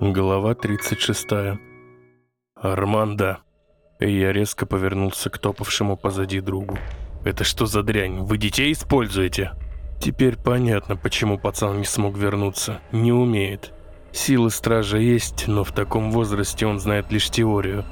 Глава 36. Армандо. Я резко повернулся к топавшему позади другу. «Это что за дрянь? Вы детей используете?» Теперь понятно, почему пацан не смог вернуться. Не умеет. Силы стража есть, но в таком возрасте он знает лишь теорию.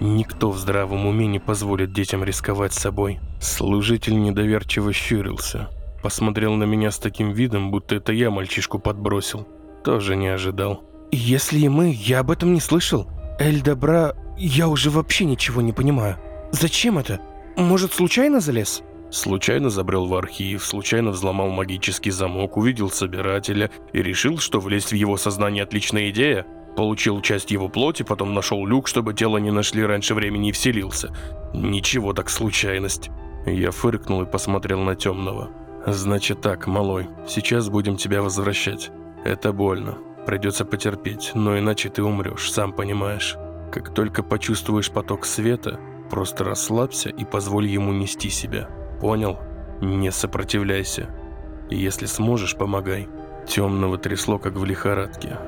Никто в здравом уме не позволит детям рисковать собой. Служитель недоверчиво щурился. Посмотрел на меня с таким видом, будто это я мальчишку подбросил. Тоже не ожидал. Если и мы, я об этом не слышал. Эль Добра, я уже вообще ничего не понимаю. Зачем это? Может, случайно залез? Случайно забрел в архив, случайно взломал магический замок, увидел собирателя и решил, что влезть в его сознание отличная идея. Получил часть его плоти, потом нашел люк, чтобы тело не нашли раньше времени и вселился. Ничего так случайность. Я фыркнул и посмотрел на темного. Значит так, малой, сейчас будем тебя возвращать. Это больно. Придется потерпеть, но иначе ты умрешь, сам понимаешь. Как только почувствуешь поток света, просто расслабься и позволь ему нести себя. Понял? Не сопротивляйся. И если сможешь, помогай. Темного трясло, как в лихорадке.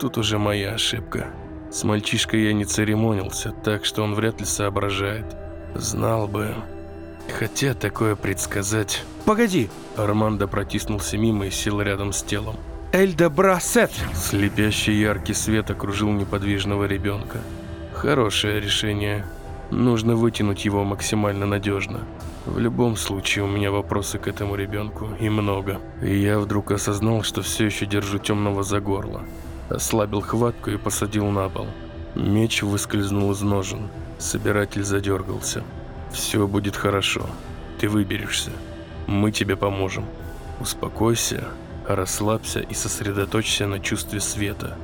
Тут уже моя ошибка. С мальчишкой я не церемонился, так что он вряд ли соображает. Знал бы. Хотя такое предсказать... Погоди! Армандо протиснулся мимо и сел рядом с телом. Эльда Брасет! Слепящий яркий свет окружил неподвижного ребенка. Хорошее решение. Нужно вытянуть его максимально надежно. В любом случае, у меня вопросы к этому ребенку, и много. И я вдруг осознал, что все еще держу темного за горло. Ослабил хватку и посадил на пол. Меч выскользнул из ножен. Собиратель задергался. «Все будет хорошо. Ты выберешься. Мы тебе поможем. Успокойся Расслабься и сосредоточься на чувстве света.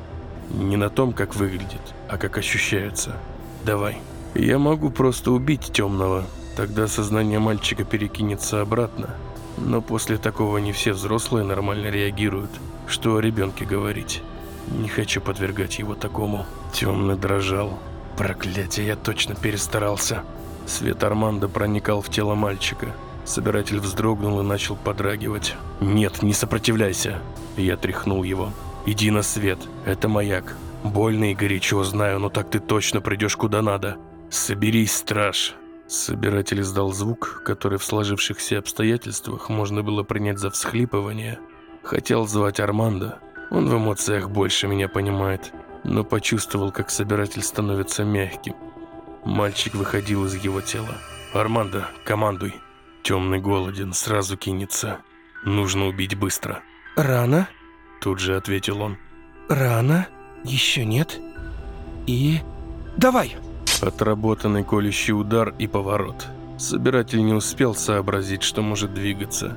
Не на том, как выглядит, а как ощущается. Давай. Я могу просто убить темного, тогда сознание мальчика перекинется обратно. Но после такого не все взрослые нормально реагируют. Что о ребенке говорить? Не хочу подвергать его такому. Темный дрожал. Проклятие, я точно перестарался. Свет Армандо проникал в тело мальчика. Собиратель вздрогнул и начал подрагивать. «Нет, не сопротивляйся!» Я тряхнул его. «Иди на свет, это маяк. Больно и горячо, знаю, но так ты точно придешь куда надо. Соберись, страж!» Собиратель издал звук, который в сложившихся обстоятельствах можно было принять за всхлипывание. Хотел звать Армандо. Он в эмоциях больше меня понимает, но почувствовал, как собиратель становится мягким. Мальчик выходил из его тела. «Армандо, командуй!» Темный голоден, сразу кинется. Нужно убить быстро. Рано? Тут же ответил он. Рано? Еще нет? И... Давай! Отработанный колющий удар и поворот. Собиратель не успел сообразить, что может двигаться.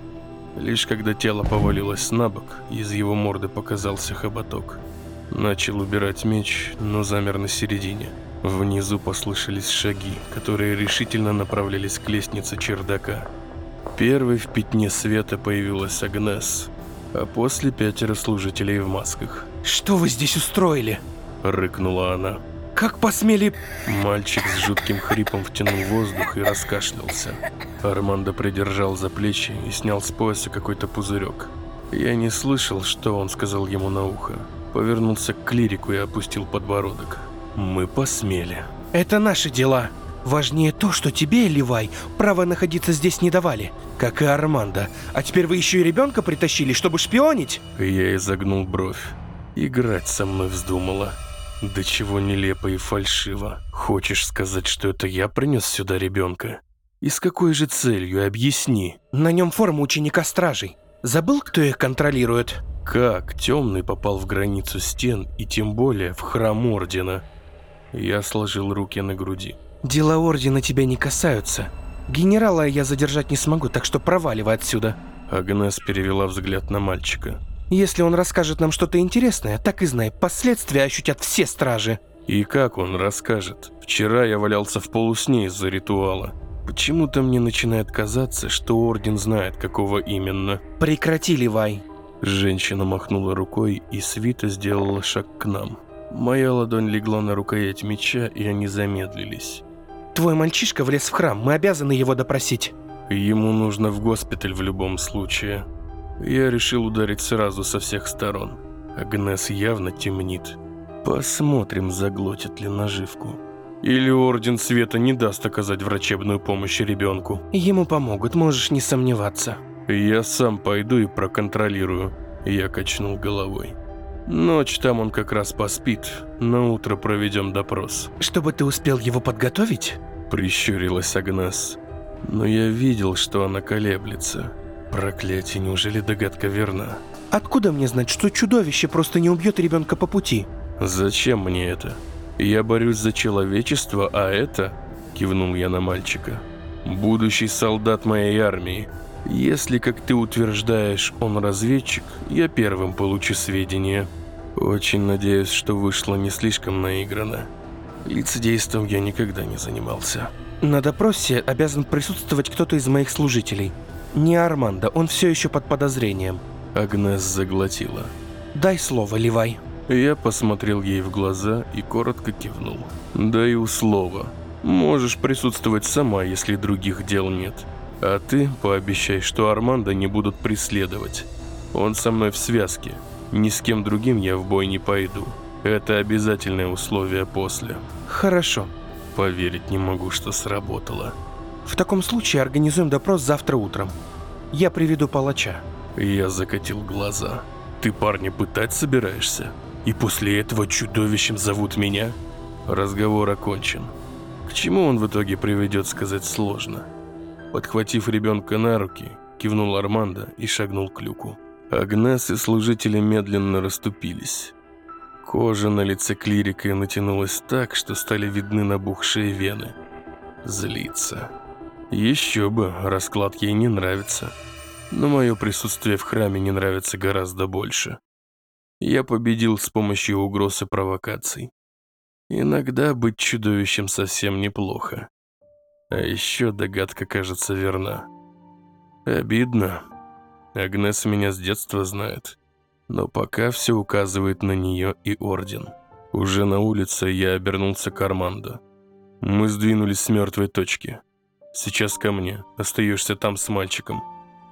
Лишь когда тело повалилось на бок, из его морды показался хоботок. Начал убирать меч, но замер на середине. Внизу послышались шаги, которые решительно направлялись к лестнице чердака. Первой в пятне света появилась Агнес, а после пятеро служителей в масках. «Что вы здесь устроили?» – рыкнула она. «Как посмели...» Мальчик с жутким хрипом втянул воздух и раскашлялся. Армандо придержал за плечи и снял с пояса какой-то пузырек. Я не слышал, что он сказал ему на ухо. Повернулся к клирику и опустил подбородок. Мы посмели. Это наши дела. Важнее то, что тебе, Ливай, право находиться здесь не давали, как и Армандо. А теперь вы еще и ребенка притащили, чтобы шпионить? Я изогнул бровь. Играть со мной вздумала. Да чего нелепо и фальшиво. Хочешь сказать, что это я принес сюда ребенка? И с какой же целью, объясни. На нем форма ученика стражей. Забыл, кто их контролирует? Как темный попал в границу стен и тем более в храм Ордена? Я сложил руки на груди. «Дела Ордена тебя не касаются. Генерала я задержать не смогу, так что проваливай отсюда». Агнес перевела взгляд на мальчика. «Если он расскажет нам что-то интересное, так и знай, последствия ощутят все стражи». «И как он расскажет? Вчера я валялся в полусне из-за ритуала. Почему-то мне начинает казаться, что Орден знает, какого именно». «Прекрати, Ливай». Женщина махнула рукой, и Свита сделала шаг к нам. Моя ладонь легла на рукоять меча, и они замедлились. «Твой мальчишка влез в храм, мы обязаны его допросить». Ему нужно в госпиталь в любом случае. Я решил ударить сразу со всех сторон. Агнес явно темнит. Посмотрим, заглотит ли наживку. Или Орден Света не даст оказать врачебную помощь ребенку. Ему помогут, можешь не сомневаться. Я сам пойду и проконтролирую. Я качнул головой. Ночь там он как раз поспит. На утро проведем допрос. Чтобы ты успел его подготовить? Прищурилась Агнес. Но я видел, что она колеблется. Проклятие, неужели догадка верна? Откуда мне знать, что чудовище просто не убьет ребенка по пути? Зачем мне это? Я борюсь за человечество, а это... Кивнул я на мальчика. Будущий солдат моей армии. Если, как ты утверждаешь, он разведчик, я первым получу сведения. Очень надеюсь, что вышло не слишком наигранно. Лицедейством я никогда не занимался. На допросе обязан присутствовать кто-то из моих служителей. Не Армандо, он все еще под подозрением. Агнес заглотила. Дай слово, Левай. Я посмотрел ей в глаза и коротко кивнул. «Даю слово. Можешь присутствовать сама, если других дел нет. А ты пообещай, что Армандо не будут преследовать. Он со мной в связке. Ни с кем другим я в бой не пойду. Это обязательное условие после». Хорошо. Поверить не могу, что сработало. В таком случае организуем допрос завтра утром. Я приведу палача. Я закатил глаза. «Ты парня пытать собираешься?» И после этого чудовищем зовут меня? Разговор окончен. К чему он в итоге приведет, сказать сложно. Подхватив ребенка на руки, кивнул Армандо и шагнул к люку. Агнес и служители медленно расступились. Кожа на лице клирика натянулась так, что стали видны набухшие вены. Злится. Еще бы, расклад ей не нравится. Но мое присутствие в храме не нравится гораздо больше. Я победил с помощью угроз и провокаций. Иногда быть чудовищем совсем неплохо. А еще догадка кажется верна. Обидно. Агнес меня с детства знает. Но пока все указывает на нее и Орден. Уже на улице я обернулся к Армандо. Мы сдвинулись с мертвой точки. Сейчас ко мне. Остаешься там с мальчиком.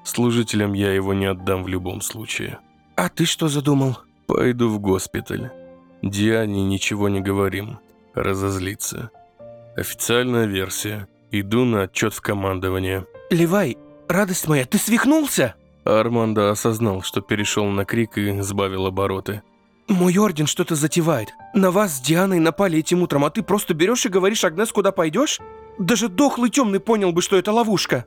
Служителям я его не отдам в любом случае. А ты что задумал? Пойду в госпиталь. Диане ничего не говорим. Разозлиться. Официальная версия. Иду на отчет в командование. Левай, радость моя, ты свихнулся? Армандо осознал, что перешел на крик и сбавил обороты. Мой орден что-то затевает. На вас с Дианой напали этим утром, а ты просто берешь и говоришь, Агнес, куда пойдешь? Даже дохлый темный понял бы, что это ловушка.